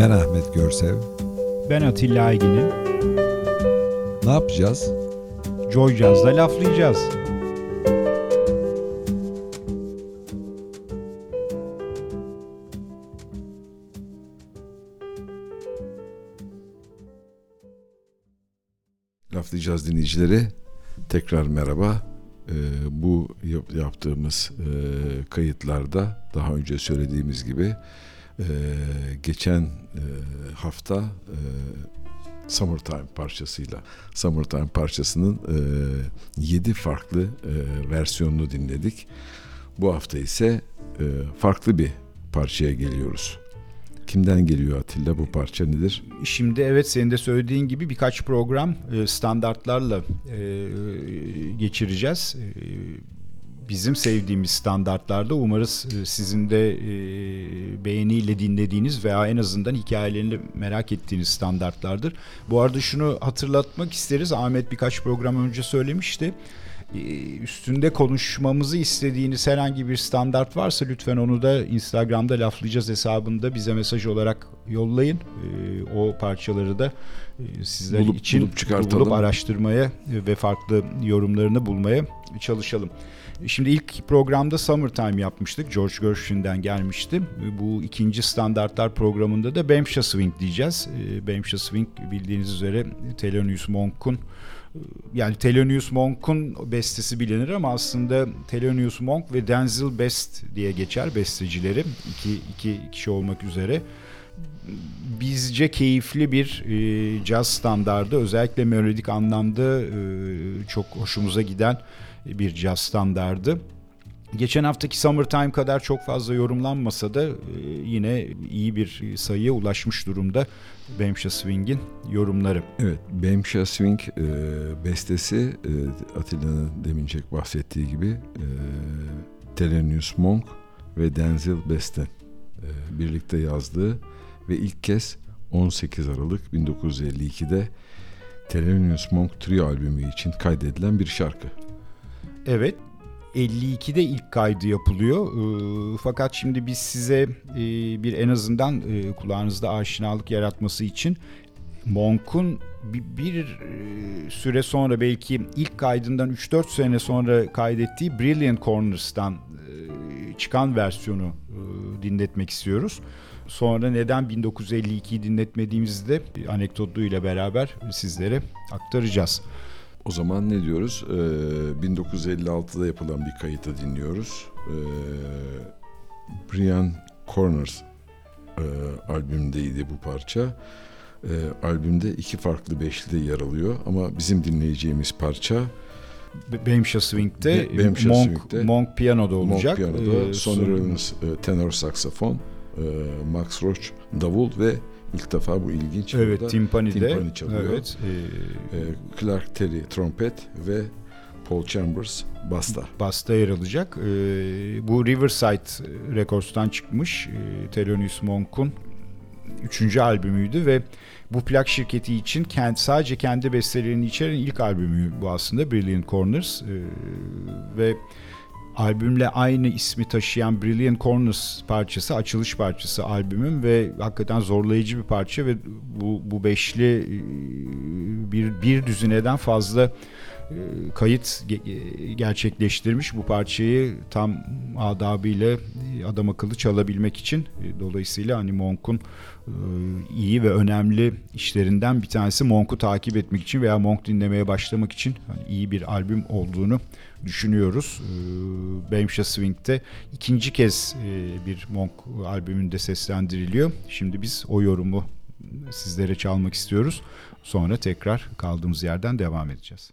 Ben Ahmet Görsev. Ben Atilla Aygin'im. Ne yapacağız? Joy Jazz'da laflayacağız. Laflayacağız dinleyicileri. Tekrar merhaba. Ee, bu yap- yaptığımız e, kayıtlarda daha önce söylediğimiz gibi e, geçen e, hafta e, Summertime parçasıyla Summertime parçasının e, 7 farklı e, versiyonunu dinledik. Bu hafta ise e, farklı bir parçaya geliyoruz. Kimden geliyor Atilla bu parça nedir? Şimdi evet senin de söylediğin gibi birkaç program e, standartlarla e, geçireceğiz. Bizim sevdiğimiz standartlarda umarız e, sizin de e, beğeniyle dinlediğiniz veya en azından hikayelerini merak ettiğiniz standartlardır. Bu arada şunu hatırlatmak isteriz. Ahmet birkaç program önce söylemişti. E, Üstünde konuşmamızı istediğiniz herhangi bir standart varsa lütfen onu da Instagram'da laflayacağız hesabında bize mesaj olarak yollayın. O parçaları da sizler Bulup- için bulup çıkartalım. bulup araştırmaya ve farklı yorumlarını bulmaya çalışalım. Şimdi ilk programda Summertime yapmıştık. George Gershwin'den gelmişti. Bu ikinci standartlar programında da Bamsha Swing diyeceğiz. Ee, Bamsha Swing bildiğiniz üzere Thelonious Monk'un yani Thelonious Monk'un bestesi bilinir ama aslında Thelonious Monk ve Denzel Best diye geçer bestecileri. iki, iki kişi olmak üzere bizce keyifli bir e, caz standardı. Özellikle melodik anlamda e, çok hoşumuza giden bir caz standardı. Geçen haftaki Summertime kadar çok fazla yorumlanmasa da e, yine iyi bir sayıya ulaşmış durumda Bamsha Swing'in yorumları. Evet, Bamsha Swing e, bestesi e, Atilla'nın demincek bahsettiği gibi e, Thelonious Monk ve Denzel Best'in e, birlikte yazdığı ve ilk kez 18 Aralık 1952'de Thelonious Monk Trio albümü için kaydedilen bir şarkı. Evet 52'de ilk kaydı yapılıyor. Ee, fakat şimdi biz size e, bir en azından e, kulağınızda aşinalık yaratması için Monk'un bir, bir e, süre sonra belki ilk kaydından 3-4 sene sonra kaydettiği Brilliant Corners'tan e, çıkan versiyonu e, dinletmek istiyoruz. Sonra neden 1952'yi dinletmediğimizi de anekdotuyla beraber sizlere aktaracağız. O zaman ne diyoruz? Ee, 1956'da yapılan bir kayıtı dinliyoruz. Ee, Brian Corners e, albümündeydi bu parça. Ee, albümde iki farklı beşli de yer alıyor ama bizim dinleyeceğimiz parça Bamsha Swing'de, Be- Monk, Swing'de. Monk piyanoda olacak. Monk piyanoda, Ee, Sonny son- Rollins e, tenor saksafon, e, Max Roach davul ve ilk defa bu ilginç Evet, Timpani'de. timpani çalıyor. Evet. e, e, Clark Terry trompet ve Paul Chambers basta. Basta yer alacak. E, bu Riverside Records'tan çıkmış. E, Thelonious Monk'un üçüncü albümüydü ve bu plak şirketi için kend, sadece kendi bestelerini içeren ilk albümü bu aslında Brilliant Corners. E, ve albümle aynı ismi taşıyan Brilliant Corners parçası açılış parçası albümün ve hakikaten zorlayıcı bir parça ve bu, bu beşli e, bir, bir düzineden fazla e, kayıt e, gerçekleştirmiş bu parçayı tam adabıyla adam akıllı çalabilmek için. Dolayısıyla hani Monk'un iyi ve önemli işlerinden bir tanesi Monk'u takip etmek için veya Monk dinlemeye başlamak için hani iyi bir albüm olduğunu düşünüyoruz. E, Bamsha Swing'de ikinci kez e, bir Monk albümünde seslendiriliyor. Şimdi biz o yorumu sizlere çalmak istiyoruz. Sonra tekrar kaldığımız yerden devam edeceğiz.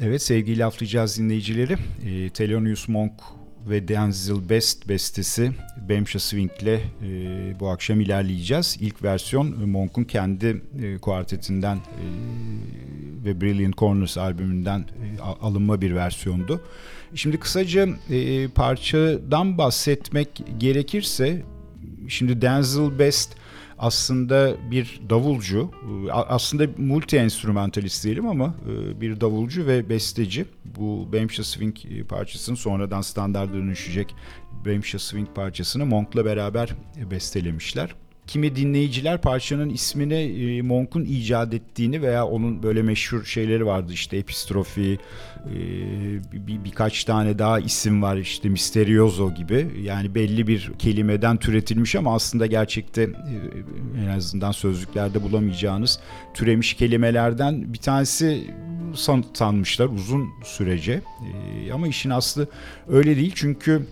Evet sevgili laflayacağız dinleyicileri. E, Thelonious Monk ve Denzel Best bestesi Bemsha Swing ile e, bu akşam ilerleyeceğiz. İlk versiyon e, Monk'un kendi e, kuartetinden e, ve Brilliant Corners albümünden e, alınma bir versiyondu. Şimdi kısaca e, parçadan bahsetmek gerekirse şimdi Denzel Best aslında bir davulcu, aslında multi enstrümantalist diyelim ama e, bir davulcu ve besteci. Bu Bemsha Swing parçasını sonradan standart dönüşecek Bemsha Swing parçasını Monk'la beraber bestelemişler kimi dinleyiciler parçanın ismini e, Monk'un icat ettiğini veya onun böyle meşhur şeyleri vardı işte epistrofi e, bir, birkaç tane daha isim var işte misterioso gibi. Yani belli bir kelimeden türetilmiş ama aslında gerçekte e, en azından sözlüklerde bulamayacağınız türemiş kelimelerden bir tanesi san, sanmışlar uzun sürece. Ama işin aslı öyle değil çünkü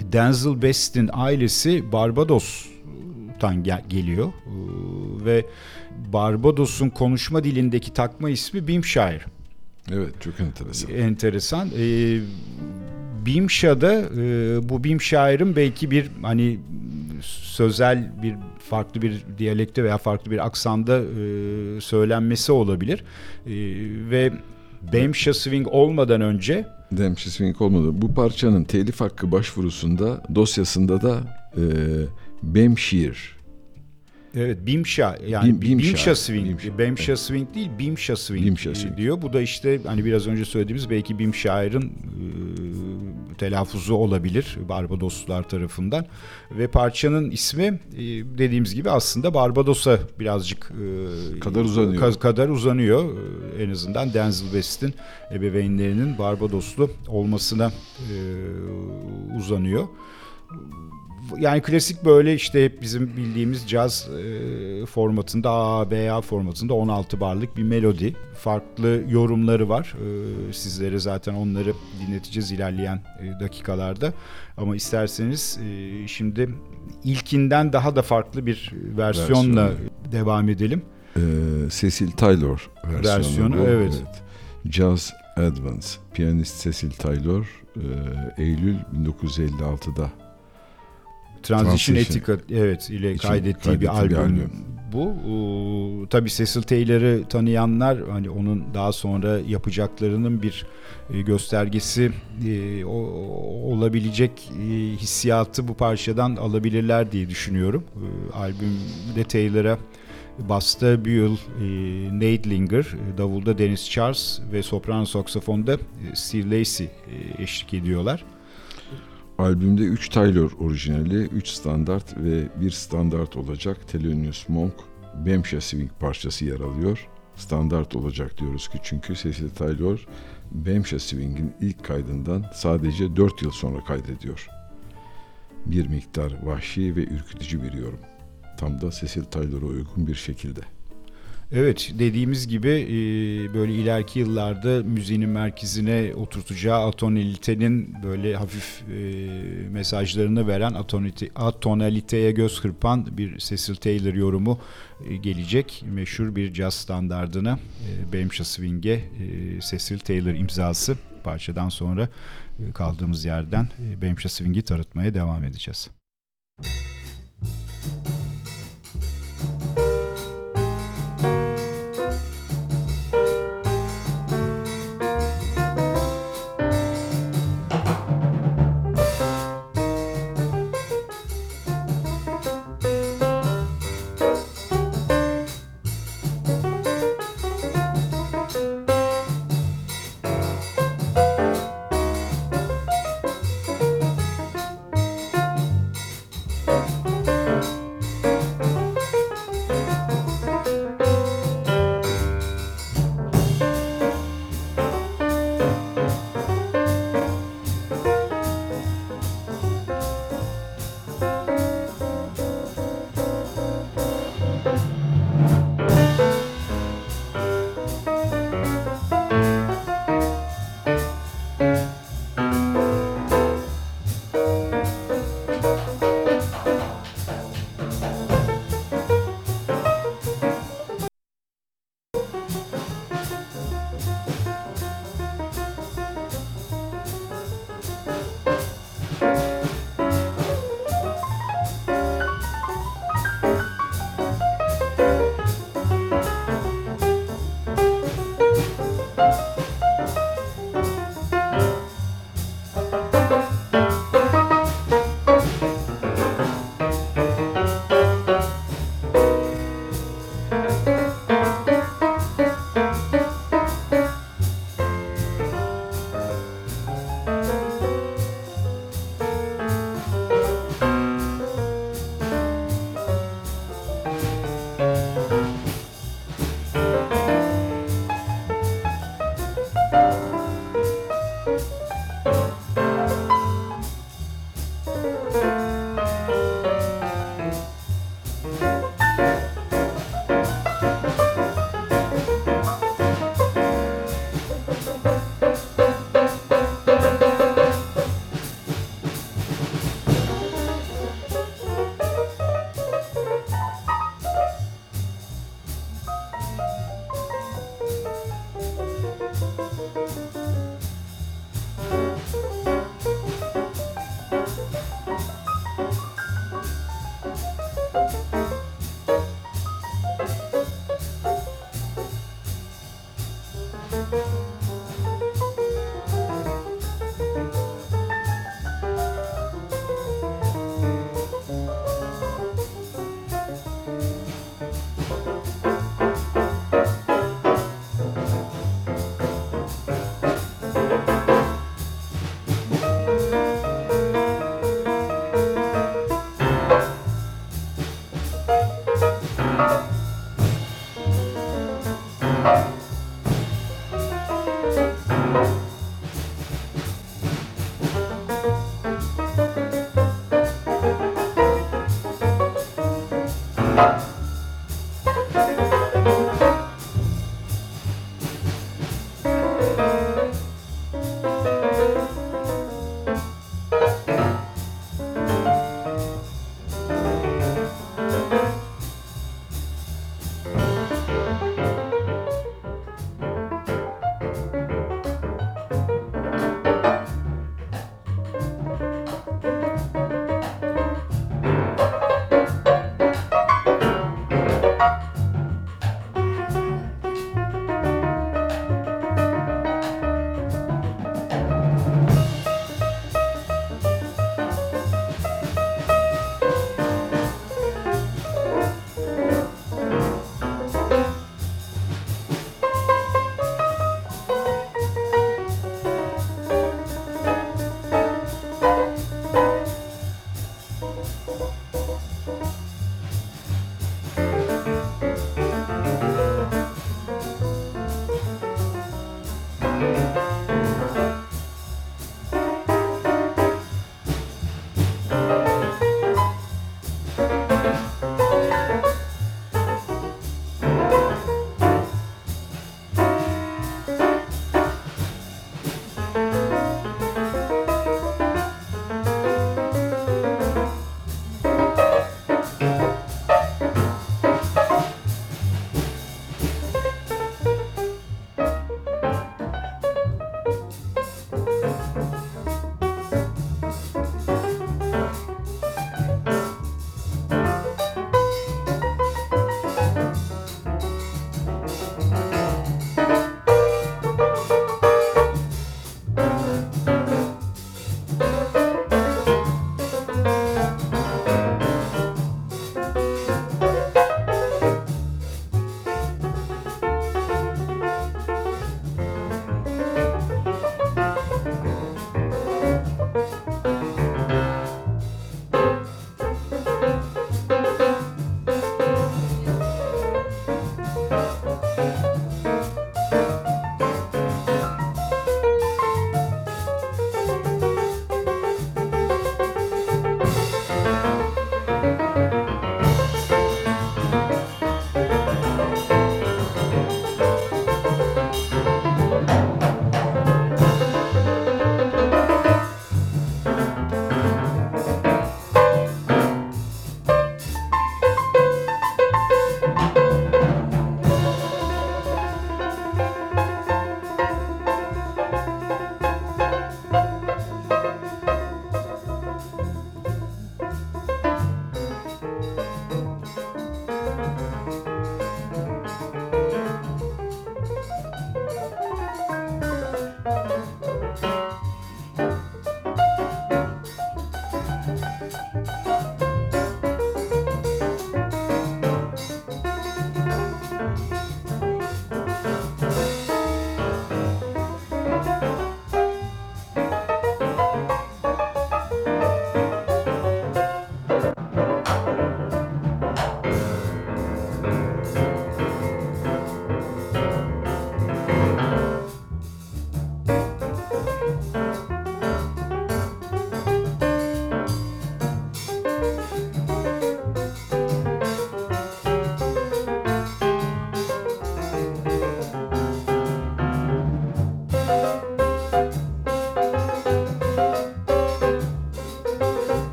Denzel Best'in ailesi Barbados Barbaros'tan gel- geliyor ee, ve Barbados'un konuşma dilindeki takma ismi Bimshire. Evet çok enteresan. Enteresan. Ee, Bimsha'da e, bu Bimshire'ın belki bir hani sözel bir farklı bir diyalekte veya farklı bir aksanda e, söylenmesi olabilir. E, ve Bemsha Swing olmadan önce Bemsha Swing olmadı. Bu parçanın telif hakkı başvurusunda dosyasında da e, Bemşir. Evet Bimşa yani Bim, Bimşa, Bimşa Swing. Bimşa, Bemşa evet. Swing değil Bimşa Swing, Bimşa Swing diyor. Bu da işte hani biraz önce söylediğimiz belki Bimşair'in e, telaffuzu olabilir Barbadoslular tarafından. Ve parçanın ismi e, dediğimiz gibi aslında Barbados'a birazcık e, kadar uzanıyor. kadar uzanıyor. E, en azından Denzel West'in ebeveynlerinin Barbadoslu olmasına e, uzanıyor yani klasik böyle işte hep bizim bildiğimiz caz e, formatında A, B, A formatında 16 barlık bir melodi. Farklı yorumları var. E, sizlere zaten onları dinleteceğiz ilerleyen e, dakikalarda. Ama isterseniz e, şimdi ilkinden daha da farklı bir versiyonla Versiyonu. devam edelim. Ee, Cecil Taylor versiyonu. versiyonu bu. Evet. evet. Jazz Advance. Piyanist Cecil Taylor e, Eylül 1956'da Transition, Transition Etiquette evet ile kaydettiği bir albüm. Bir albüm. Bu e, tabii Cecil Taylor'ı tanıyanlar hani onun daha sonra yapacaklarının bir e, göstergesi e, o, olabilecek e, hissiyatı bu parçadan alabilirler diye düşünüyorum. E, albümde Taylor'a Basta Buell, e, Nate Linger, e, davulda Dennis Charles ve soprano saksafonda e, Steve Lacy e, eşlik ediyorlar. Albümde 3 Taylor orijinali, 3 standart ve 1 standart olacak Thelonious Monk Bemsha Swing parçası yer alıyor. Standart olacak diyoruz ki çünkü Cecil Taylor Bemsha Swing'in ilk kaydından sadece 4 yıl sonra kaydediyor. Bir miktar vahşi ve ürkütücü bir yorum. Tam da Cecil Taylor'a uygun bir şekilde. Evet dediğimiz gibi e, böyle ileriki yıllarda müziğin merkezine oturtacağı atonalitenin böyle hafif e, mesajlarını veren atonalite, atonaliteye göz kırpan bir Cecil Taylor yorumu e, gelecek. Meşhur bir caz standardına Bamsha Swing'e Cecil Taylor imzası parçadan sonra kaldığımız yerden Bamsha Swing'i tanıtmaya devam edeceğiz. Müzik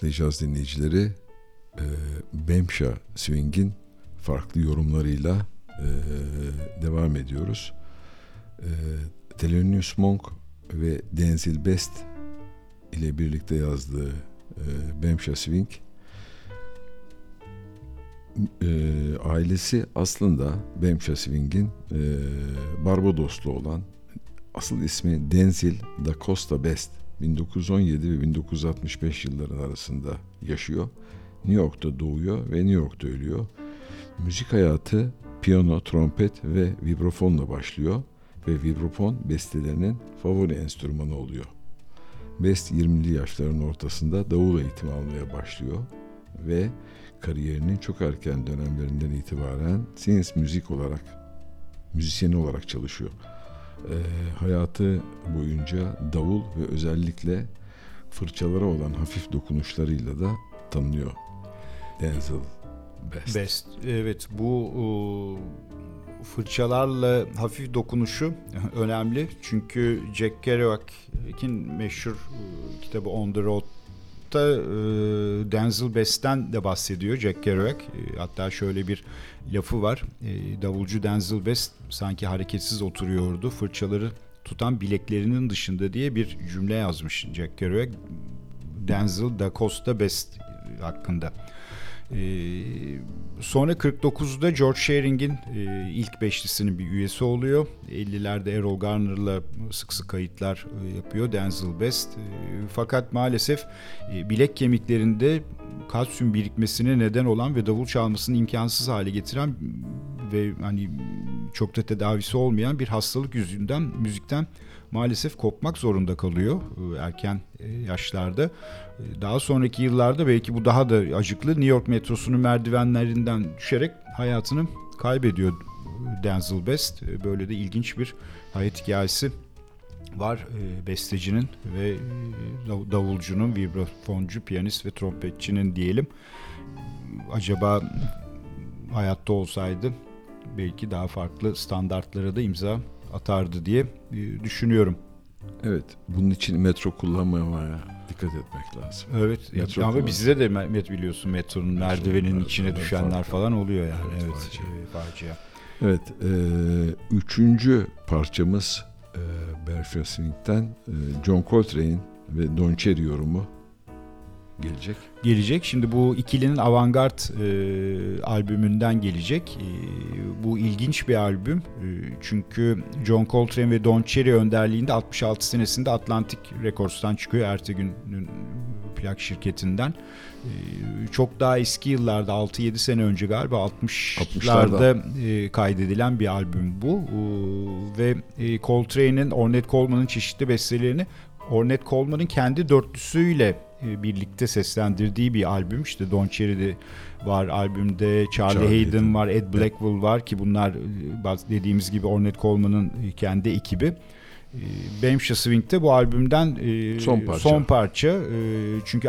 Sevgili laflayacağız dinleyicileri, e, Bemşa Swing'in farklı yorumlarıyla e, devam ediyoruz. E, Thelonious Monk ve Denzil Best ile birlikte yazdığı e, Bemşa Swing e, ailesi aslında Bemşa Swing'in e, Barbadoslu olan asıl ismi Denzil da Costa Best 1917 ve 1965 yılları arasında yaşıyor. New York'ta doğuyor ve New York'ta ölüyor. Müzik hayatı piyano, trompet ve vibrafonla başlıyor ve vibrafon bestelerinin favori enstrümanı oluyor. Best 20'li yaşların ortasında davul eğitimi almaya başlıyor ve kariyerinin çok erken dönemlerinden itibaren Sins müzik olarak müzisyeni olarak çalışıyor. E, hayatı boyunca davul ve özellikle fırçalara olan hafif dokunuşlarıyla da tanınıyor. Denzel Best. Best. Evet bu o, fırçalarla hafif dokunuşu önemli. Çünkü Jack Kerouac'in meşhur kitabı On the Road'da e, Denzel Best'ten de bahsediyor Jack Kerouac. Hatta şöyle bir lafı var. E, davulcu Denzel Best sanki hareketsiz oturuyordu. Fırçaları tutan bileklerinin dışında diye bir cümle yazmış Jack Kerouac. Denzel da Costa Best hakkında. Ee, sonra 49'da George Shearing'in e, ilk beşlisinin bir üyesi oluyor. 50'lerde Errol Garner'la sık sık kayıtlar e, yapıyor Denzel Best. E, fakat maalesef bilek kemiklerinde kalsiyum birikmesine neden olan ve davul çalmasını imkansız hale getiren ve hani çok da tedavisi olmayan bir hastalık yüzünden müzikten maalesef kopmak zorunda kalıyor e, erken e, yaşlarda. E, daha sonraki yıllarda belki bu daha da acıklı New York metrosunun merdivenlerinden düşerek hayatını kaybediyor Denzel Best. Böyle de ilginç bir hayat hikayesi var bestecinin ve davulcunun, vibrafoncu, piyanist ve trompetçinin diyelim. Acaba hayatta olsaydı belki daha farklı standartlara da imza atardı diye e, düşünüyorum. Evet, bunun için metro kullanmamaya dikkat etmek lazım. Evet, metro ama bizde de met biliyorsun metronun metro, merdivenin evet, içine düşenler farklı. falan oluyor yani. Evet, evet facia. E, facia. Evet, e, üçüncü parçamız e, Berkshire Swing'den e, John Coltrane ve Don Cherry yorumu gelecek? Gelecek. Şimdi bu ikilinin Avantgard e, albümünden gelecek. E, bu ilginç bir albüm. E, çünkü John Coltrane ve Don Cherry önderliğinde 66 senesinde Atlantic Records'tan çıkıyor. Ertegün'ün plak şirketinden. E, çok daha eski yıllarda 6-7 sene önce galiba 60'larda e, kaydedilen bir albüm bu. E, ve e, Coltrane'in, Ornette Coleman'ın çeşitli bestelerini Ornette Coleman'ın kendi dörtlüsüyle birlikte seslendirdiği bir albüm. İşte Don Cherry'de var albümde, Charlie, Charlie Hayden, Hayden var, Ed Blackwell evet. var ki bunlar e, dediğimiz gibi Ornette Coleman'ın e, kendi ekibi. Bamsha Swing'de bu albümden son parça. Son parça. Çünkü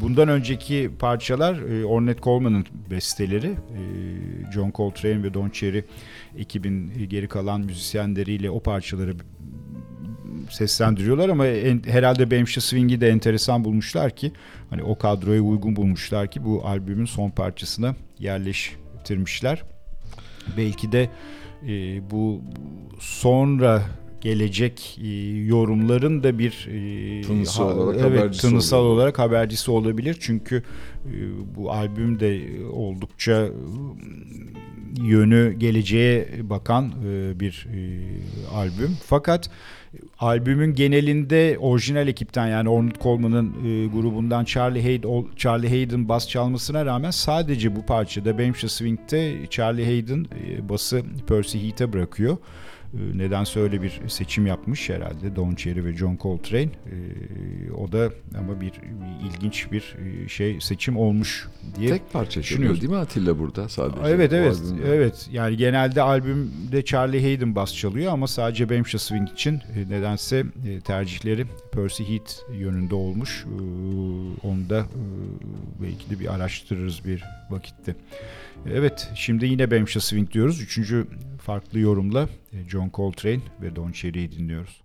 bundan önceki parçalar Ornette Coleman'ın besteleri. John Coltrane ve Don Cherry ekibin geri kalan müzisyenleriyle o parçaları seslendiriyorlar ama en, herhalde Bamsha Swing'i de enteresan bulmuşlar ki hani o kadroya uygun bulmuşlar ki bu albümün son parçasına yerleştirmişler. Belki de e, bu sonra gelecek e, yorumların da bir e, tınısal ha, olarak evet tınısal olabilir. olarak habercisi olabilir çünkü e, bu albüm de oldukça yönü geleceğe bakan e, bir e, albüm fakat albümün genelinde orijinal ekipten yani Ornette Coleman'ın e, grubundan Charlie Hayden, Charlie Hayden bas çalmasına rağmen sadece bu parçada Bamsha Swing'de Charlie Hayden e, bası Percy Heath'e bırakıyor. Ee, nedense öyle bir seçim yapmış herhalde Don Cherry ve John Coltrane. Ee, o da ama bir, bir ilginç bir e, şey seçim olmuş diye Tek parça çalıyor değil mi Atilla burada sadece? Evet evet evet yani genelde albümde Charlie Hayden bas çalıyor ama sadece Bamsha Swing için e, nedense e, tercihleri Percy Heath yönünde olmuş. Ee, onu da belki de bir araştırırız bir vakitte. Evet şimdi yine Bamsha Swing diyoruz. Üçüncü farklı yorumla e, John Coltrane ve Don Cherry'i dinliyoruz.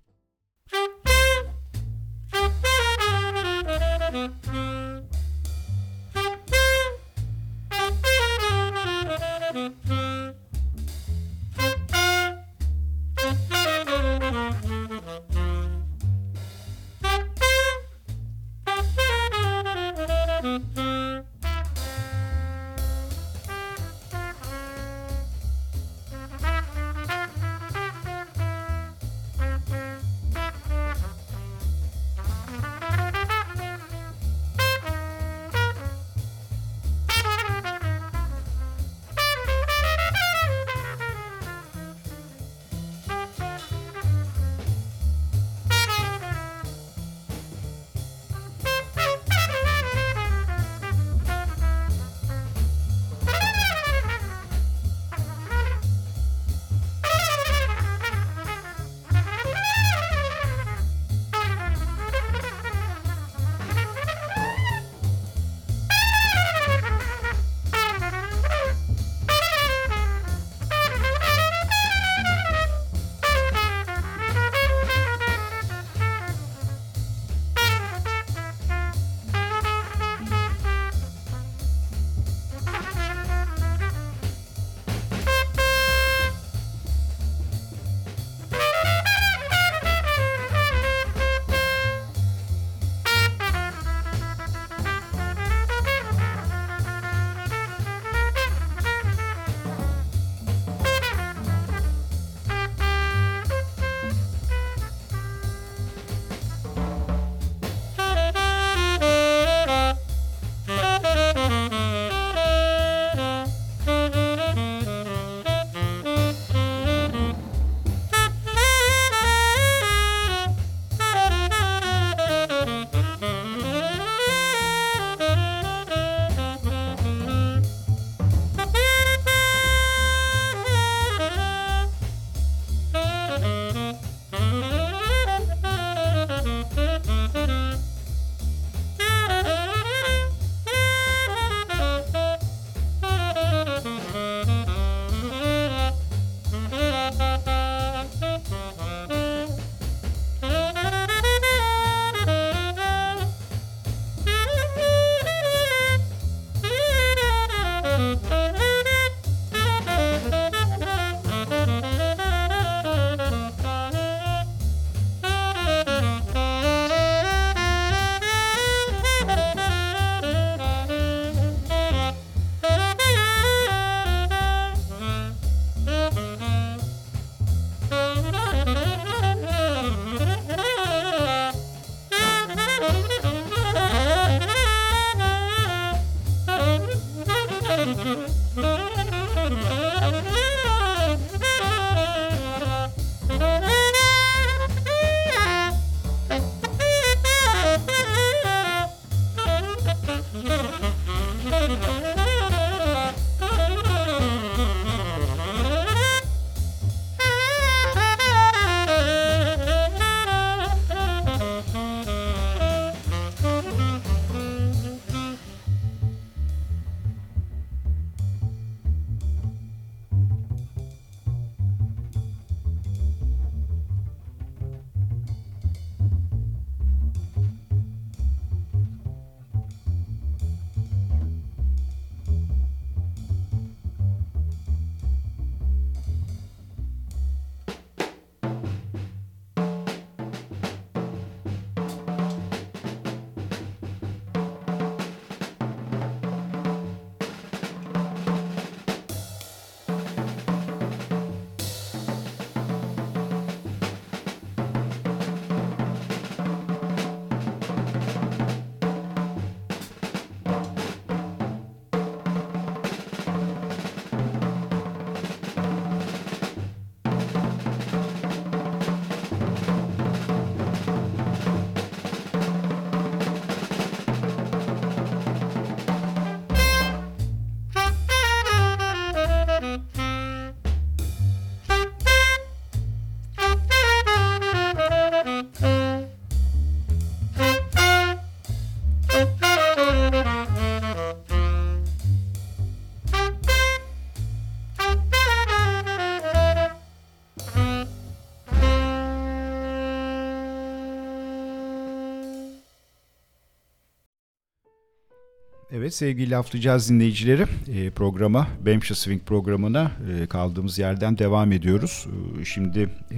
Evet sevgili laflayacağız dinleyicileri e, programa Bamshire Swing programına e, kaldığımız yerden devam ediyoruz. E, şimdi e,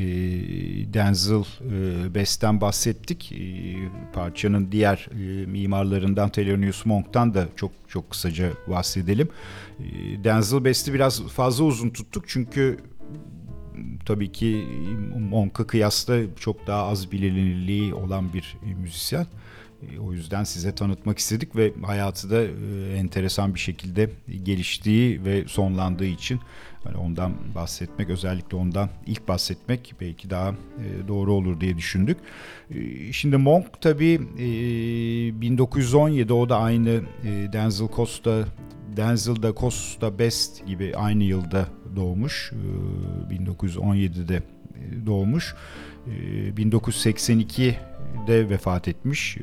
Denzel e, Best'ten bahsettik. E, parçanın diğer e, mimarlarından Thelonious Monk'tan da çok çok kısaca bahsedelim. E, Denzel Best'i biraz fazla uzun tuttuk çünkü tabii ki Monk'a kıyasla çok daha az bilinirliği olan bir müzisyen. E, o yüzden size tanıtmak istedik ve hayatı da e, enteresan bir şekilde geliştiği ve sonlandığı için hani ondan bahsetmek özellikle ondan ilk bahsetmek belki daha e, doğru olur diye düşündük. Şimdi Monk tabii 1917 o da aynı Denzel Costa Denzel da Costa Best gibi aynı yılda doğmuş. 1917'de doğmuş. 1982'de vefat etmiş.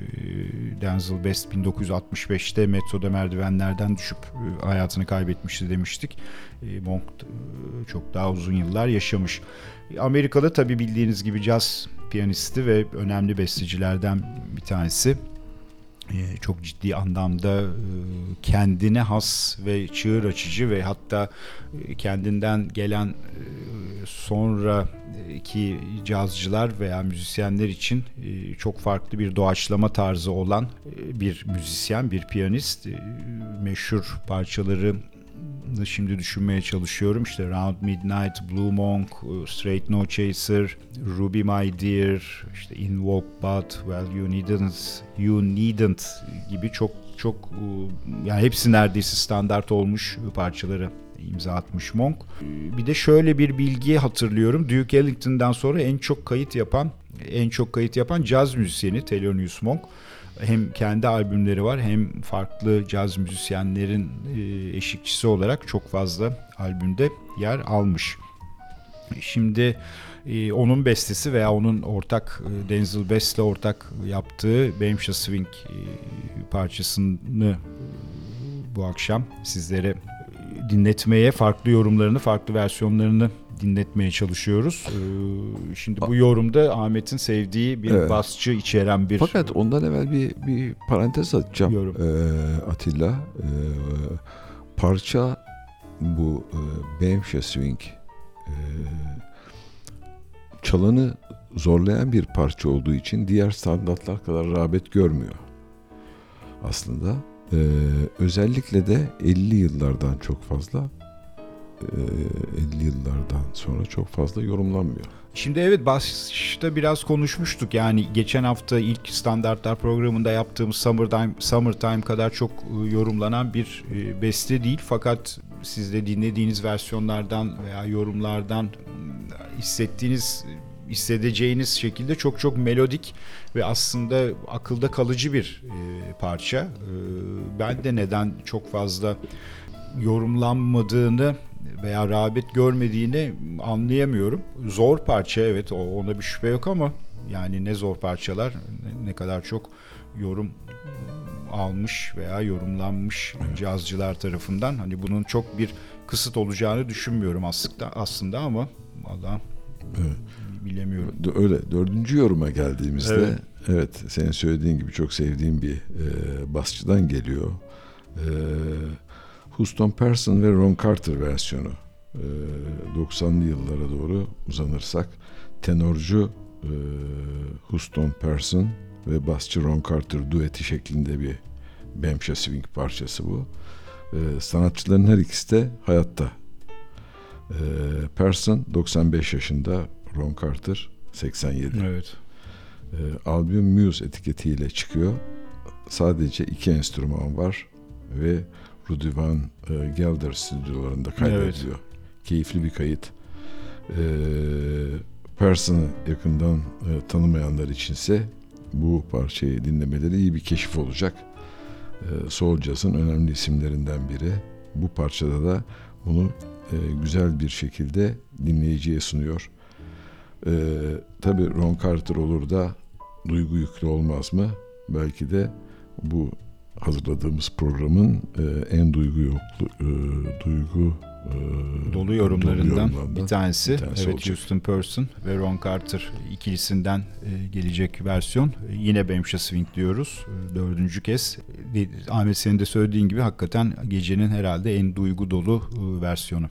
Denzel Best 1965'te metroda merdivenlerden düşüp hayatını kaybetmişti demiştik. Monk çok daha uzun yıllar yaşamış. Amerika'da tabii bildiğiniz gibi caz piyanisti ve önemli bestecilerden bir tanesi. Ee, çok ciddi anlamda e, kendine has ve çığır açıcı ve hatta e, kendinden gelen e, sonraki cazcılar veya müzisyenler için çok farklı bir doğaçlama tarzı olan bir müzisyen, bir piyanist. Meşhur parçaları şimdi düşünmeye çalışıyorum. İşte Round Midnight, Blue Monk, Straight No Chaser, Ruby My Dear, işte In Walk But, Well You Needn't, You Needn't gibi çok çok yani hepsi neredeyse standart olmuş parçaları imza atmış Monk. Bir de şöyle bir bilgi hatırlıyorum. Duke Ellington'dan sonra en çok kayıt yapan en çok kayıt yapan caz müzisyeni Thelonious Monk hem kendi albümleri var hem farklı caz müzisyenlerin e, eşlikçisi olarak çok fazla albümde yer almış. Şimdi e, onun bestesi veya onun ortak e, Denzel Best'le ortak yaptığı Bamshire Swing parçasını bu akşam sizlere dinletmeye, farklı yorumlarını, farklı versiyonlarını dinletmeye çalışıyoruz. Ee, şimdi bu yorumda Ahmet'in sevdiği bir evet. basçı içeren bir... Fakat ondan evvel bir, bir parantez atacağım yorum. Ee, Atilla. Ee, parça bu e, Bamshire Swing e, çalanı zorlayan bir parça olduğu için diğer standartlar kadar rağbet görmüyor aslında. Ee, özellikle de 50 yıllardan çok fazla 50 yıllardan sonra çok fazla yorumlanmıyor. Şimdi evet başta biraz konuşmuştuk yani geçen hafta ilk standartlar programında yaptığımız Summertime, Summertime kadar çok e, yorumlanan bir e, beste değil fakat siz de dinlediğiniz versiyonlardan veya yorumlardan hissettiğiniz hissedeceğiniz şekilde çok çok melodik ve aslında akılda kalıcı bir e, parça. E, ben de neden çok fazla yorumlanmadığını veya rağbet görmediğini anlayamıyorum. Zor parça evet ona bir şüphe yok ama yani ne zor parçalar ne kadar çok yorum almış veya yorumlanmış evet. cazcılar tarafından. Hani bunun çok bir kısıt olacağını düşünmüyorum aslında aslında ama valla evet. bilemiyorum. Öyle dördüncü yoruma geldiğimizde evet, evet senin söylediğin gibi çok sevdiğim bir e, basçıdan geliyor. E, Houston Person ve Ron Carter versiyonu. E, 90'lı yıllara doğru uzanırsak tenorcu e, Houston Person ve basçı Ron Carter dueti şeklinde bir Bemşe Swing parçası bu. E, sanatçıların her ikisi de hayatta. E, Person 95 yaşında, Ron Carter 87. Evet. E, albüm Muse etiketiyle çıkıyor. Sadece iki enstrüman var ve Rudy Van e, Gelder stüdyolarında kaydediliyor. Evet. Keyifli bir kayıt. E, Person'ı yakından e, tanımayanlar içinse bu parçayı dinlemeleri iyi bir keşif olacak. E, Soul Jazz'ın önemli isimlerinden biri. Bu parçada da bunu e, güzel bir şekilde dinleyiciye sunuyor. E, Tabi Ron Carter olur da duygu yüklü olmaz mı? Belki de bu hazırladığımız programın e, en duygu yoklu e, duygu e, dolu yorumlarından, dolu yorumlarından bir tanesi. Bir tanesi evet olacak. Houston Person ve Ron Carter ikilisinden e, gelecek versiyon. E, yine Bemşe Swing diyoruz. E, dördüncü kez. E, Ahmet senin de söylediğin gibi hakikaten gecenin herhalde en duygu dolu e, versiyonu.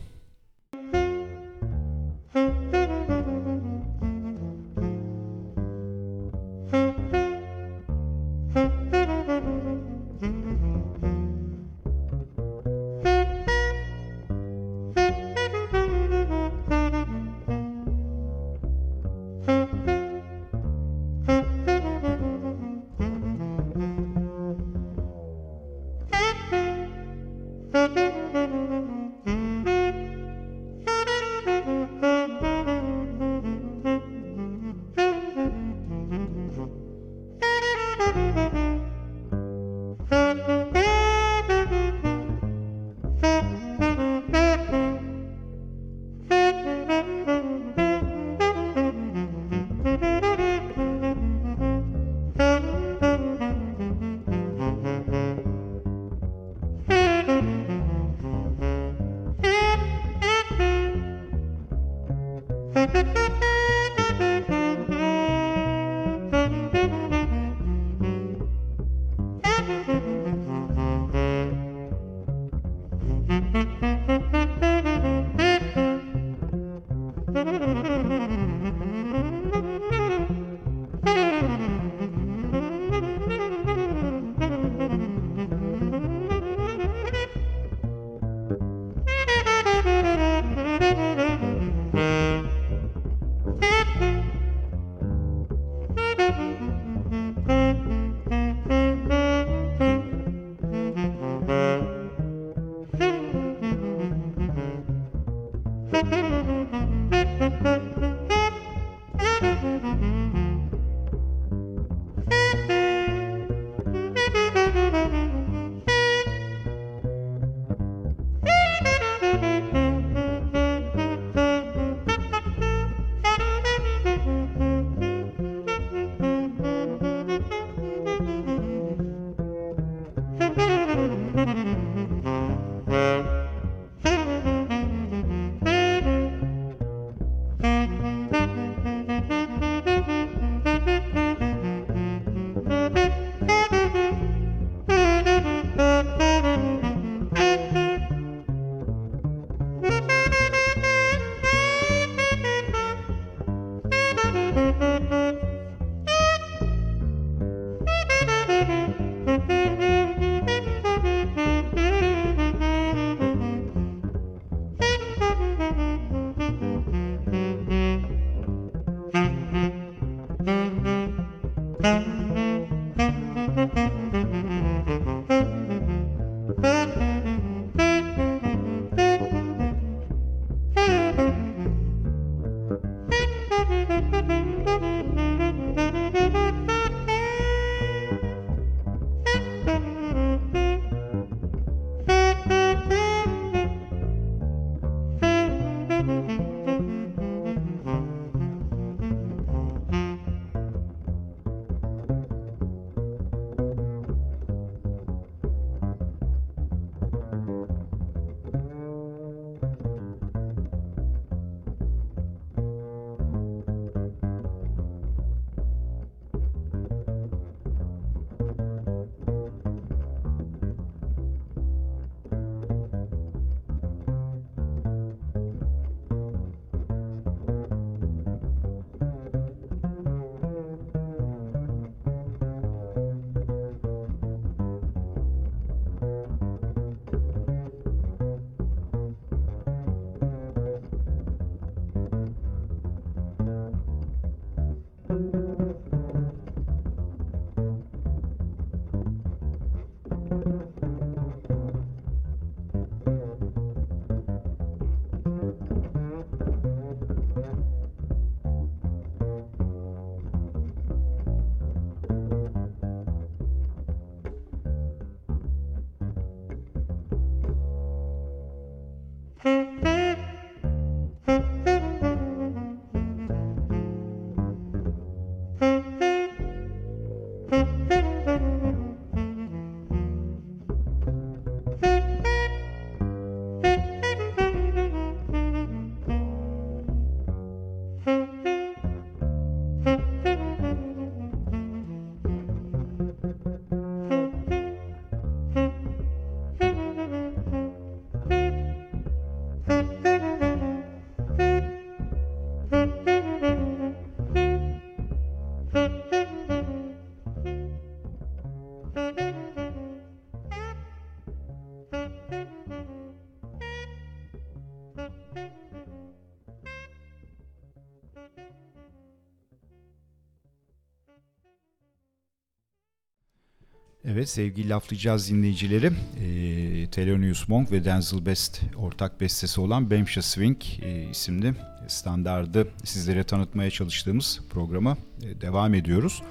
Evet sevgili laflayacağız dinleyicileri. E, Thelonious Monk ve Denzel Best ortak bestesi olan Bemsha Swing e, isimli standardı sizlere tanıtmaya çalıştığımız programa e, devam ediyoruz.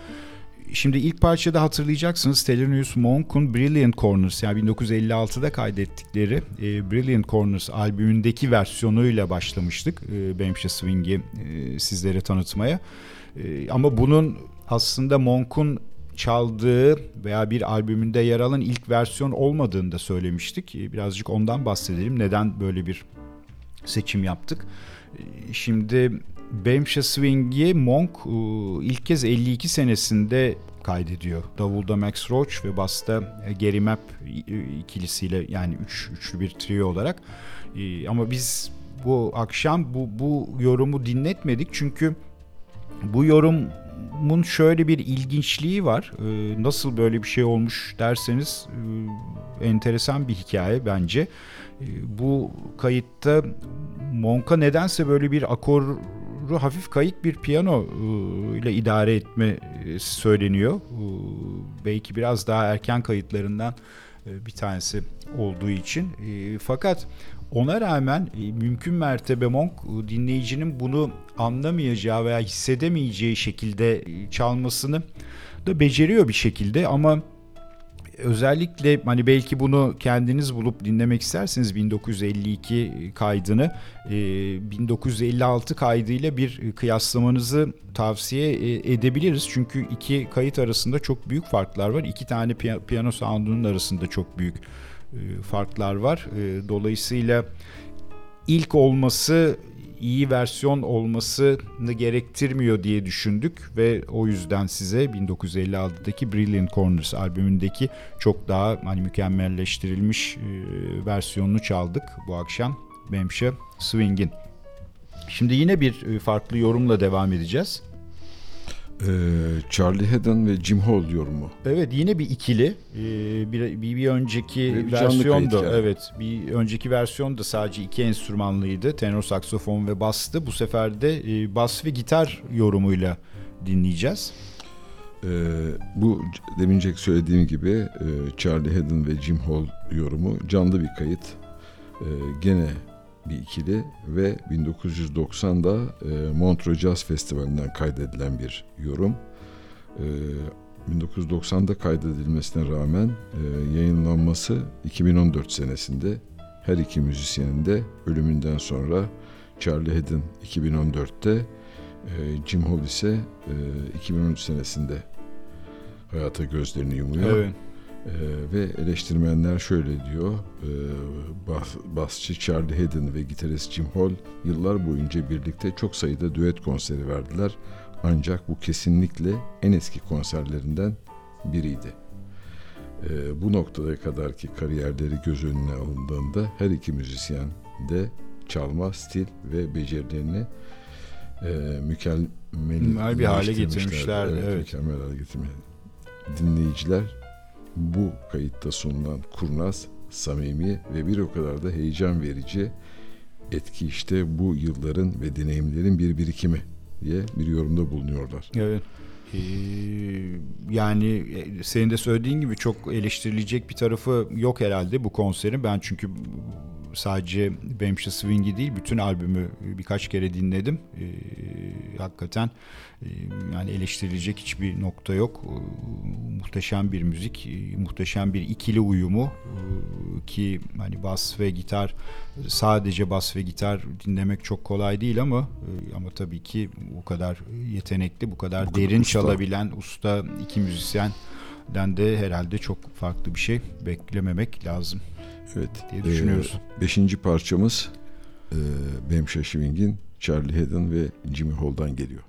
Şimdi ilk parçada hatırlayacaksınız Thelonious Monk'un Brilliant Corners yani 1956'da kaydettikleri e, Brilliant Corners albümündeki versiyonuyla başlamıştık e, Bemsha Swing'i e, sizlere tanıtmaya. E, ama bunun aslında Monk'un çaldığı veya bir albümünde yer alan ilk versiyon olmadığını da söylemiştik. Ee, birazcık ondan bahsedelim. Neden böyle bir seçim yaptık? Ee, şimdi Bamsha Swing'i Monk e, ilk kez 52 senesinde kaydediyor. Davulda Max Roach ve basta Gary Mapp ikilisiyle yani üç, üçlü bir trio olarak. Ee, ama biz bu akşam bu, bu yorumu dinletmedik çünkü bu yorum bunun şöyle bir ilginçliği var. Ee, nasıl böyle bir şey olmuş derseniz e, enteresan bir hikaye bence. Ee, bu kayıtta Monka nedense böyle bir akoru hafif kayık bir piyano e, ile idare etme e, söyleniyor. Belki biraz daha erken kayıtlarından bir tanesi olduğu için. Fakat ona rağmen e, mümkün mertebe Monk e, dinleyicinin bunu anlamayacağı veya hissedemeyeceği şekilde e, çalmasını da beceriyor bir şekilde ama özellikle hani belki bunu kendiniz bulup dinlemek isterseniz 1952 kaydını 1956 kaydıyla bir kıyaslamanızı tavsiye edebiliriz. Çünkü iki kayıt arasında çok büyük farklar var. İki tane piyano sound'unun arasında çok büyük farklar var. E, dolayısıyla ilk olması iyi versiyon olmasını gerektirmiyor diye düşündük ve o yüzden size 1956'daki Brilliant Corners albümündeki çok daha hani mükemmelleştirilmiş e, versiyonunu çaldık bu akşam Memşe Swing'in. Şimdi yine bir farklı yorumla devam edeceğiz. Ee, Charlie Haddon ve Jim Hall yorumu. Evet yine bir ikili. Ee, bir, bir, bir önceki bir versiyonda yani. evet bir önceki versiyon da sadece iki enstrümanlıydı. Tenor saksofon ve bastı. Bu sefer de e, bas ve gitar yorumuyla dinleyeceğiz. Ee, bu demincek söylediğim gibi e, Charlie Haddon ve Jim Hall yorumu canlı bir kayıt. Gene bir ikili ve 1990'da e, Montreux Jazz Festivali'nden kaydedilen bir yorum. E, 1990'da kaydedilmesine rağmen e, yayınlanması 2014 senesinde her iki müzisyenin de ölümünden sonra Charlie Haddon 2014'te e, Jim Hall ise e, 2013 senesinde hayata gözlerini yumuyor. Evet. Ee, ve eleştirmenler şöyle diyor, e, bas, basçı Charlie Haddon ve gitarist Jim Hall yıllar boyunca birlikte çok sayıda düet konseri verdiler. Ancak bu kesinlikle en eski konserlerinden biriydi. E, bu noktaya kadar ki kariyerleri göz önüne alındığında her iki müzisyen de çalma, stil ve becerilerini e, mükemmel bir hale getirmişler. Evet, evet. Mükemmel hale getirmişler. Dinleyiciler bu kayıtta sunulan kurnaz, samimi ve bir o kadar da heyecan verici etki işte bu yılların ve deneyimlerin bir birikimi diye bir yorumda bulunuyorlar. Evet. Ee, yani e, senin de söylediğin gibi çok eleştirilecek bir tarafı yok herhalde bu konserin. Ben çünkü sadece Bamsha Swing'i değil bütün albümü birkaç kere dinledim. Ee, hakikaten e, yani eleştirilecek hiçbir nokta yok. Ee, muhteşem bir müzik, e, muhteşem bir ikili uyumu ee, ki hani bas ve gitar sadece bas ve gitar dinlemek çok kolay değil ama e, ama tabii ki bu kadar yetenekli, bu kadar bu derin usta. çalabilen usta iki müzisyenden de herhalde çok farklı bir şey beklememek lazım. Evet. diye düşünüyoruz. E, beşinci parçamız e, Bamsha Swing'in Charlie Haddon ve Jimmy Hall'dan geliyor.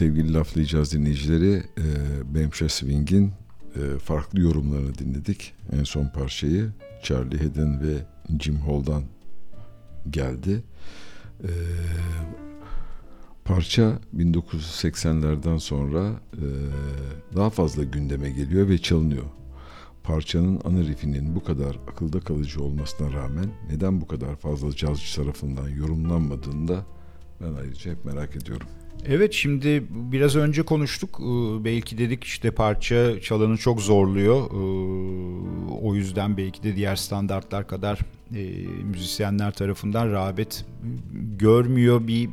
Sevgili laflayacağız dinleyicileri. E, Bamsha Swing'in e, farklı yorumlarını dinledik. En son parçayı Charlie Haddon ve Jim Hall'dan geldi. E, parça 1980'lerden sonra e, daha fazla gündeme geliyor ve çalınıyor. Parçanın ana riffinin bu kadar akılda kalıcı olmasına rağmen neden bu kadar fazla cazcı tarafından yorumlanmadığını da ben ayrıca hep merak ediyorum. Evet şimdi biraz önce konuştuk. Ee, belki dedik işte parça çalanı çok zorluyor. Ee, o yüzden belki de diğer standartlar kadar e, müzisyenler tarafından rağbet görmüyor bir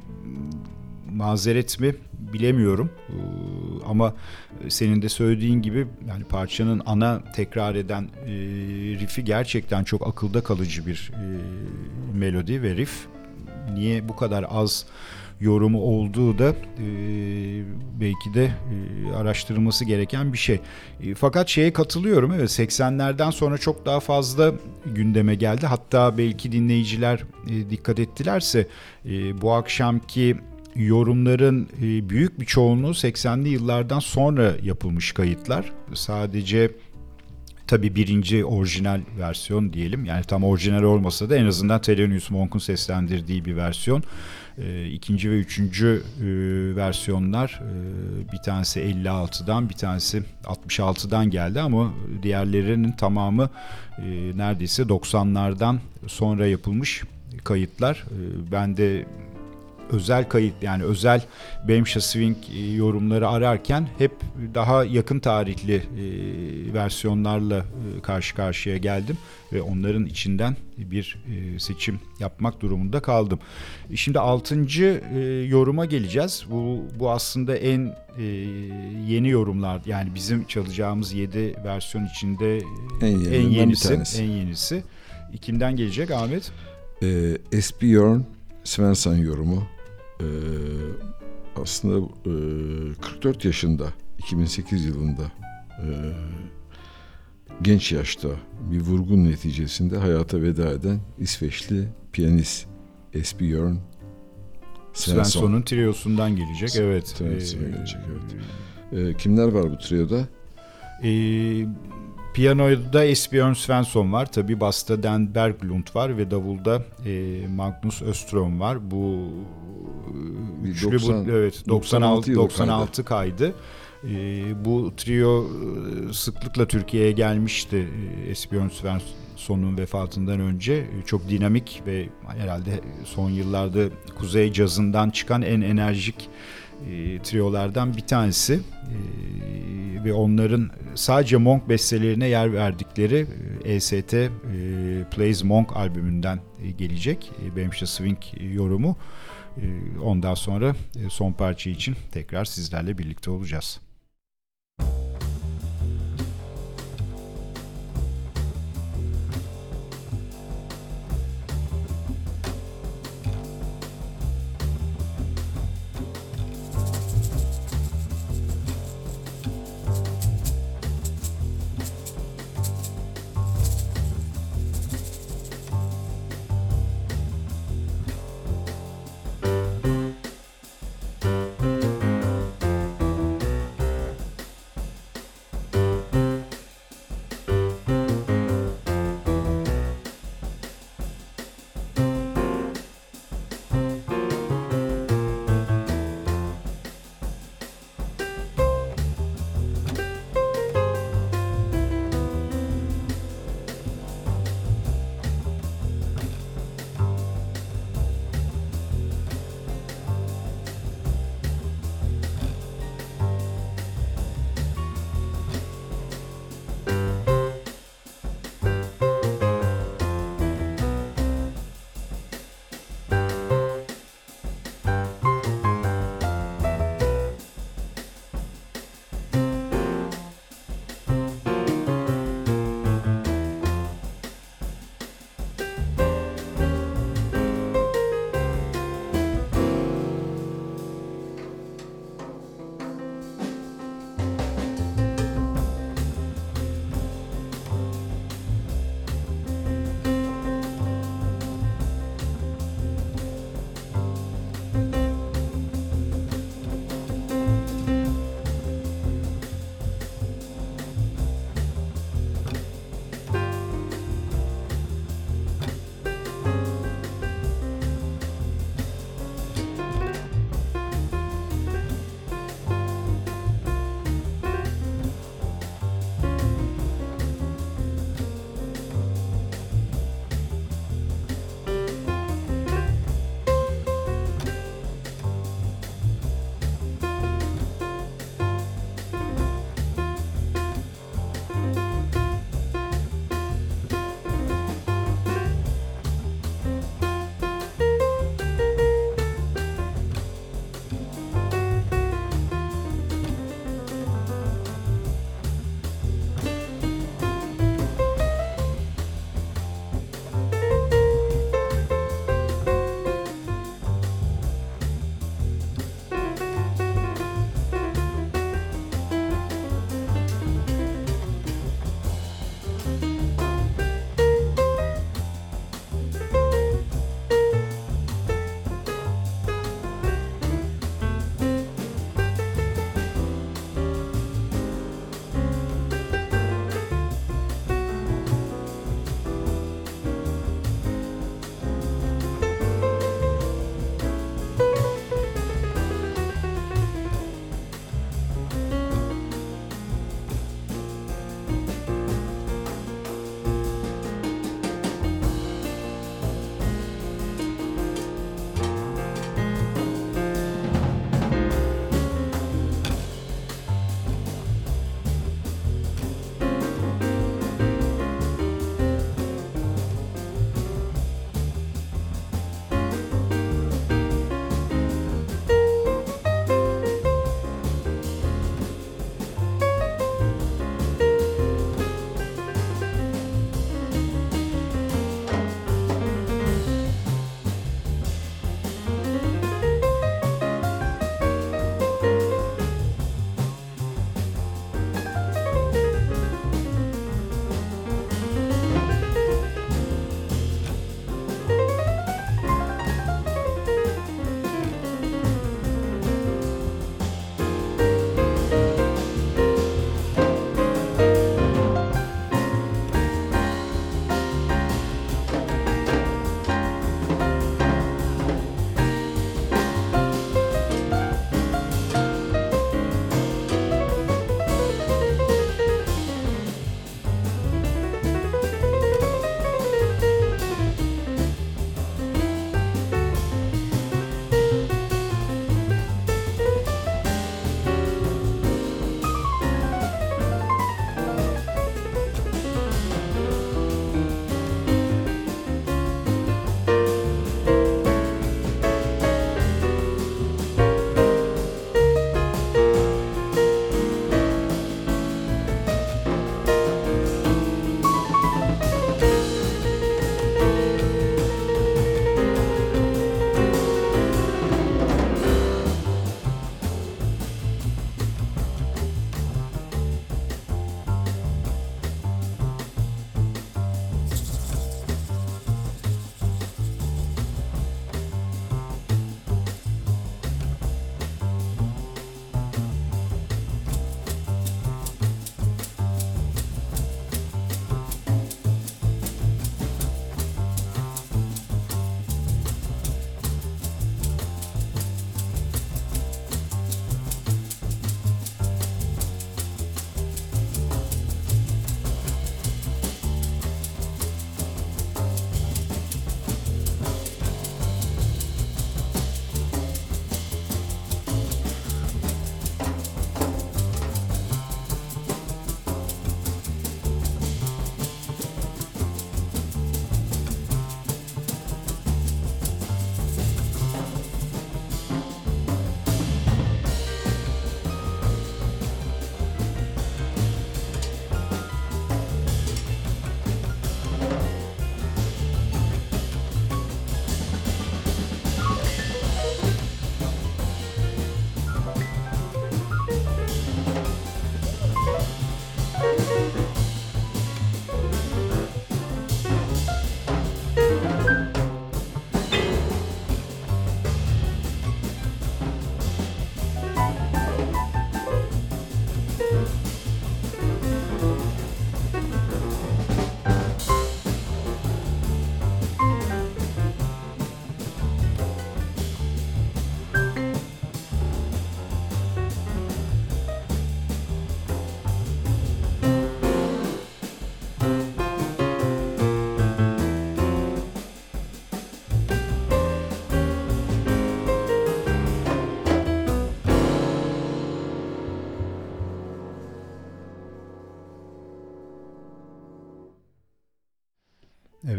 mazeret mi bilemiyorum. Ee, ama senin de söylediğin gibi yani parçanın ana tekrar eden e, riffi gerçekten çok akılda kalıcı bir e, melodi ve riff. Niye bu kadar az yorumu olduğu da e, belki de e, araştırılması gereken bir şey. E, fakat şeye katılıyorum evet 80'lerden sonra çok daha fazla gündeme geldi. Hatta belki dinleyiciler e, dikkat ettilerse e, bu akşamki yorumların e, büyük bir çoğunluğu 80'li yıllardan sonra yapılmış kayıtlar. Sadece tabii birinci orijinal versiyon diyelim. Yani tam orijinal olmasa da en azından Thelonious Monk'un seslendirdiği bir versiyon. E, ikinci ve üçüncü e, versiyonlar e, bir tanesi 56'dan bir tanesi 66'dan geldi ama diğerlerinin tamamı e, neredeyse 90'lardan sonra yapılmış kayıtlar. E, ben de özel kayıt yani özel Bemşa Swing e, yorumları ararken hep daha yakın tarihli e, versiyonlarla e, karşı karşıya geldim ve onların içinden bir e, seçim yapmak durumunda kaldım. Şimdi altıncı e, yoruma geleceğiz. Bu, bu aslında en e, yeni yorumlar yani bizim çalacağımız 7 versiyon içinde En en yenilerinden bir yenisi. En yenisi. Kimden gelecek Ahmet? Ee, Esbjörn Svensson yorumu ee, aslında ee, 44 yaşında 2008 yılında ee, genç yaşta bir vurgun neticesinde hayata veda eden İsveçli piyanist Esbjörn Svensson. Svensson'un triosundan gelecek. Evet. Svensson'un Ee, gelecek, Ee, kimler var bu trioda? E, piyanoda Esbjörn Svensson var. Tabi basta Dan Berglund var ve davulda e, Magnus Öström var. Bu e, üçlü 90 bu, evet 96 96 yılı 96 kaydı. E, bu trio e, sıklıkla Türkiye'ye gelmişti e, Esbjörn Svensson'un vefatından önce. E, Çok dinamik ve herhalde son yıllarda Kuzey cazından çıkan en enerjik e, triolardan bir tanesi E, ve onların sadece Monk bestelerine yer verdikleri EST e, Plays Monk albümünden e, gelecek e, Bemşe Swing yorumu. E, ondan sonra e, son parça için tekrar sizlerle birlikte olacağız.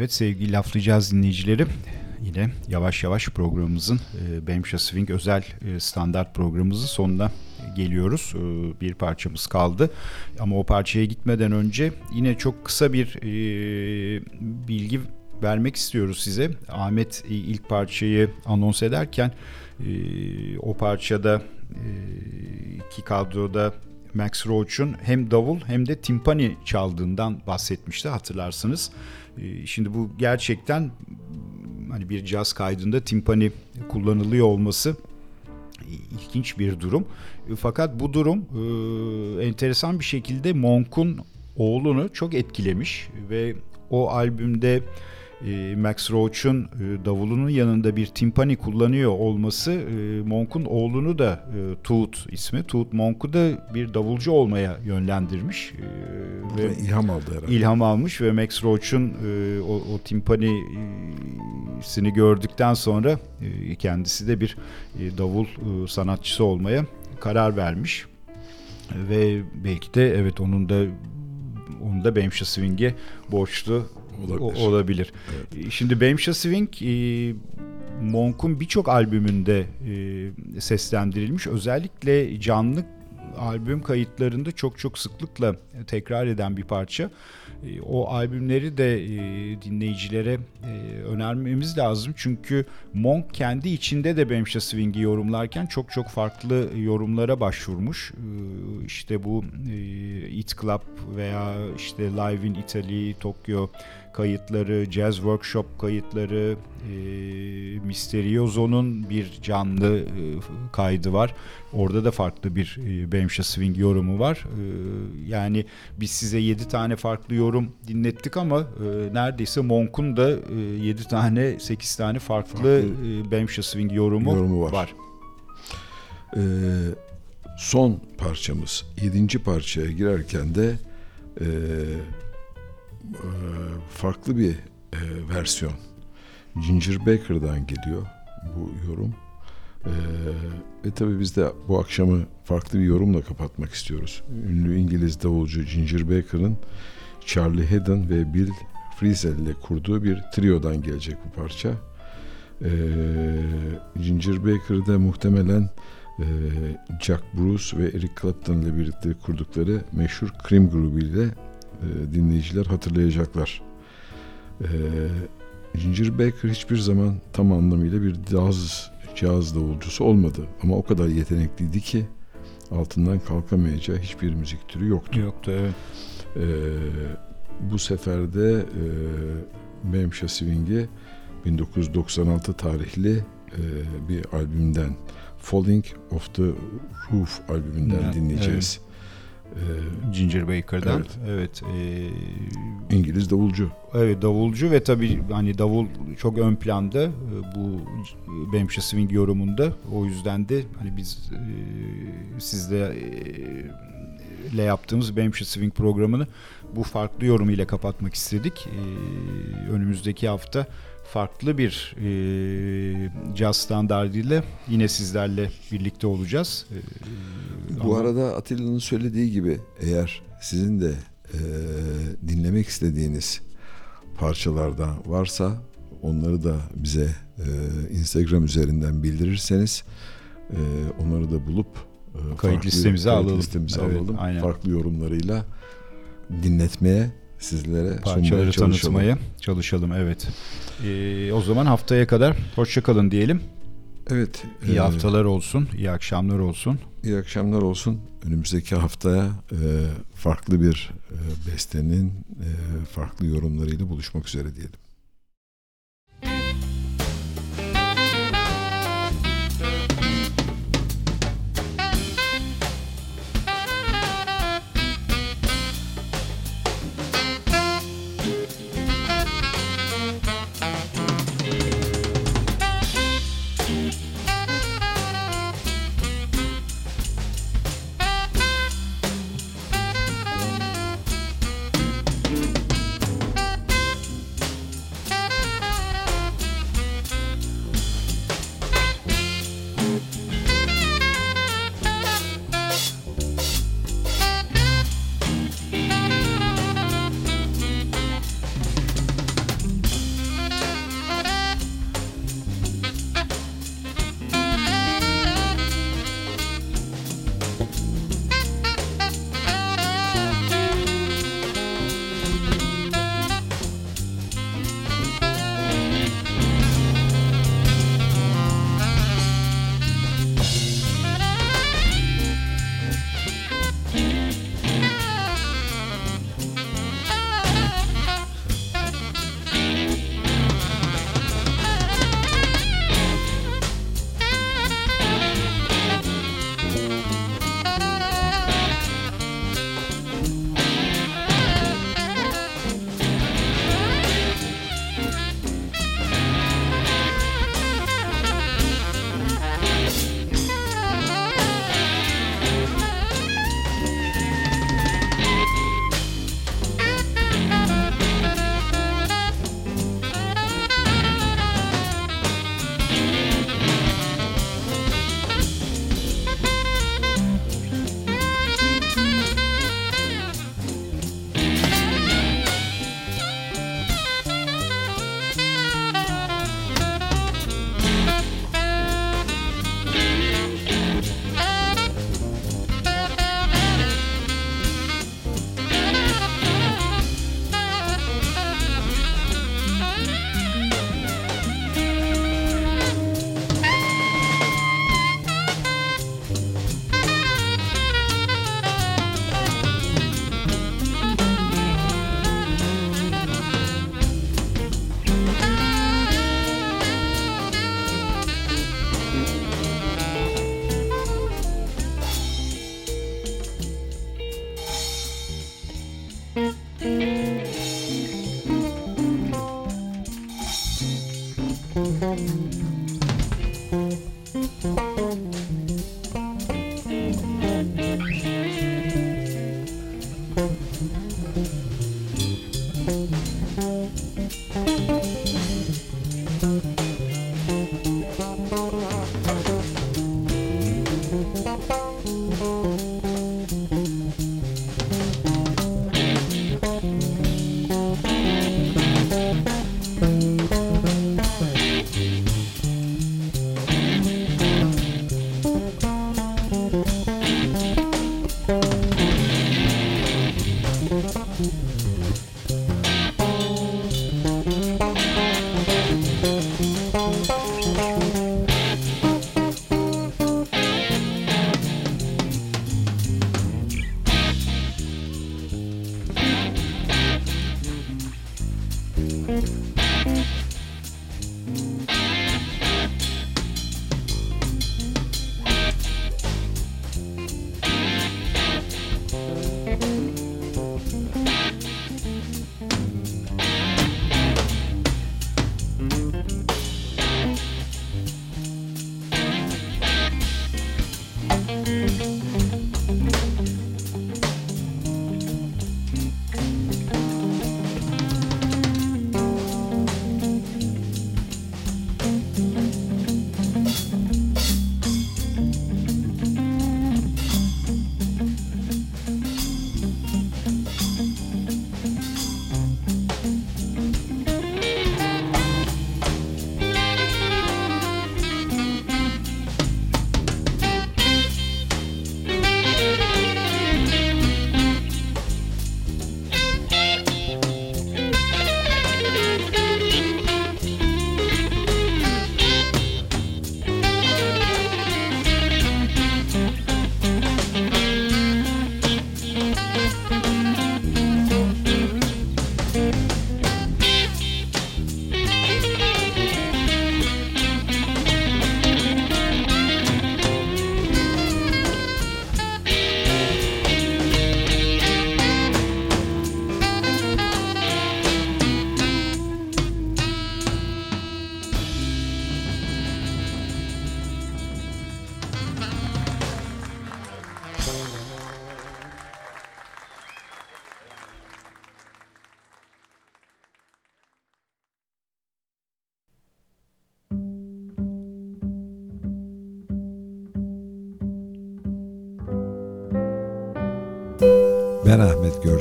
Evet sevgili laflayacağız dinleyicileri. Yine yavaş yavaş programımızın e, Bemşa Swing özel e, standart programımızın sonuna geliyoruz. E, bir parçamız kaldı. Ama o parçaya gitmeden önce yine çok kısa bir e, bilgi vermek istiyoruz size. Ahmet ilk parçayı anons ederken o parçada iki kadroda Max Roach'un hem davul hem de timpani çaldığından bahsetmişti hatırlarsınız. Ee, şimdi bu gerçekten hani bir caz kaydında timpani kullanılıyor olması ilginç bir durum. Fakat bu durum e, enteresan bir şekilde Monk'un oğlunu çok etkilemiş ve o albümde e, Max Roach'un e, davulunun yanında bir timpani kullanıyor olması e, Monk'un oğlunu da e, Tooth ismi. Tooth Monk'u da bir davulcu olmaya yönlendirmiş. E, ve ilham aldı herhalde. İlham almış ve Max Roach'un o, o timpanisini gördükten sonra kendisi de bir davul sanatçısı olmaya karar vermiş. Ve belki de evet onun da onu da Bamsha Swing'e borçlu olabilir. olabilir. Evet. Şimdi Bamsha Swing e, Monk'un birçok albümünde e, seslendirilmiş. Özellikle canlı albüm kayıtlarında çok çok sıklıkla tekrar eden bir parça. E, o albümleri de e, dinleyicilere e, önermemiz lazım. Çünkü Monk kendi içinde de Bemşa Swing'i yorumlarken çok çok farklı yorumlara başvurmuş. İşte bu It Club veya işte Live in Italy, Tokyo kayıtları, Jazz Workshop kayıtları, e, Misterioso'nun bir canlı e, kaydı var. Orada da farklı bir e, Bemşa Swing yorumu var. E, yani biz size 7 tane farklı yorum dinlettik ama e, neredeyse Monk'un da e, 7 tane 8 tane farklı, farklı. E, Bemşa Swing yorumu, yorumu var. var. Ee, son parçamız, yedinci parçaya girerken de e, e, farklı bir e, versiyon. Ginger Baker'dan geliyor bu yorum. E, ve tabii biz de bu akşamı farklı bir yorumla kapatmak istiyoruz. Ünlü İngiliz davulcu Ginger Baker'ın Charlie Haddon ve Bill Frisell ile kurduğu bir triodan gelecek bu parça. E, Ginger Baker'da muhtemelen e, Jack Bruce ve Eric Clapton ile birlikte kurdukları meşhur Cream grubu ile e, dinleyiciler hatırlayacaklar. E, Ginger Baker hiçbir zaman tam anlamıyla bir caz, caz davulcusu olmadı. Ama o kadar yetenekliydi ki altından kalkamayacağı hiçbir müzik türü yoktu. Yoktu evet. E, bu seferde e, Memşa Swing'i 1996 tarihli e, bir albümden Falling of the Roof albümünden evet, dinleyeceğiz. Evet. Ee, Ginger Baker'dan. Evet. evet e, İngiliz davulcu. Evet davulcu ve tabii hani davul çok ön planda e, bu Bamsha Swing yorumunda. O yüzden de hani biz e, sizle e, ile yaptığımız Bamsha Swing programını bu farklı yorum ile kapatmak istedik. E, önümüzdeki hafta farklı bir e, caz standartıyla yine sizlerle birlikte olacağız. E, Bu ama... arada Atilla'nın söylediği gibi eğer sizin de e, dinlemek istediğiniz parçalardan varsa onları da bize e, Instagram üzerinden bildirirseniz e, onları da bulup e, kayıt farklı, listemize kayıt alalım. Listemize evet, alalım. Aynen. Farklı yorumlarıyla dinletmeye sizlere parçaları tanıtmaya çalışalım. Evet. Ee, o zaman haftaya kadar hoşçakalın diyelim. Evet. İyi e, haftalar olsun, iyi akşamlar olsun. İyi akşamlar olsun. Önümüzdeki haftaya e, farklı bir e, bestenin e, farklı yorumlarıyla buluşmak üzere diyelim.